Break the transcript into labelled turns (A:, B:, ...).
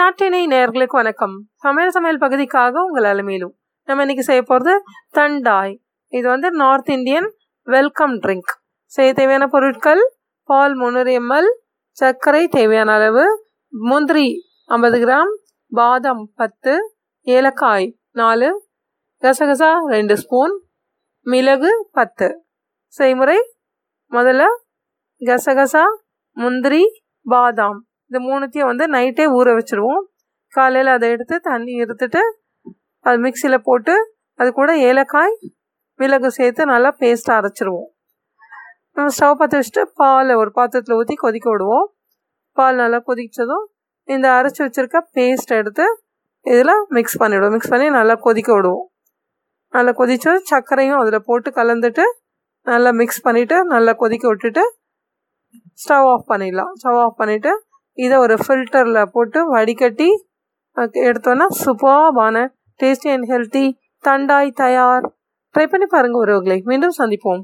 A: நாட்டினை நேர்களுக்கு வணக்கம். சமையல் சமையல் பகுதிக்காக உங்கள் அலுமையிலும் நம்ம இன்னைக்கு செய்ய போகிறது தண்டாய். இது வந்து நார்த் இந்தியன் வெல்கம் ட்ரிங்க் செய்ய தேவையான பொருட்கள் பால் முந்நூறு எம்எல் சர்க்கரை தேவையான அளவு முந்திரி ஐம்பது கிராம் பாதாம் பத்து ஏலக்காய் நாலு கசகசா ரெண்டு ஸ்பூன் மிளகு பத்து. செய்முறை முதல்ல கசகசா முந்திரி பாதாம். இந்த மூணுத்தையும் வந்து நைட்டே ஊற வச்சுருவோம். காலையில் அதை எடுத்து தண்ணி எடுத்துட்டு அது மிக்சியில் போட்டு அது கூட ஏலக்காய் மிளகு சேர்த்து நல்லா பேஸ்ட்டாக அரைச்சிருவோம். நம்ம ஸ்டவ் பற்ற வச்சுட்டு பாலை ஒரு பாத்திரத்தில் ஊற்றி கொதிக்க விடுவோம். பால் நல்லா கொதிச்சதும் இந்த அரைச்சி வச்சுருக்க பேஸ்ட் எடுத்து இதில் மிக்ஸ் பண்ணிவிடுவோம் மிக்ஸ் பண்ணி நல்லா கொதிக்க விடுவோம். நல்லா கொதித்ததும் சர்க்கரையும் அதில் போட்டு கலந்துட்டு நல்லா மிக்ஸ் பண்ணிவிட்டு நல்லா கொதிக்க விட்டுட்டு ஸ்டவ் ஆஃப் பண்ணிடலாம். ஸ்டவ் ஆஃப் பண்ணிவிட்டு இதை ஒரு ஃபில்டரில் போட்டு வடிகட்டி எடுத்தோன்னா சூப்பர்பான டேஸ்டி அண்ட் ஹெல்த்தி தண்டாய் தயார். ட்ரை பண்ணி பாருங்கள் உறவுகளை. மீண்டும் சந்திப்போம்.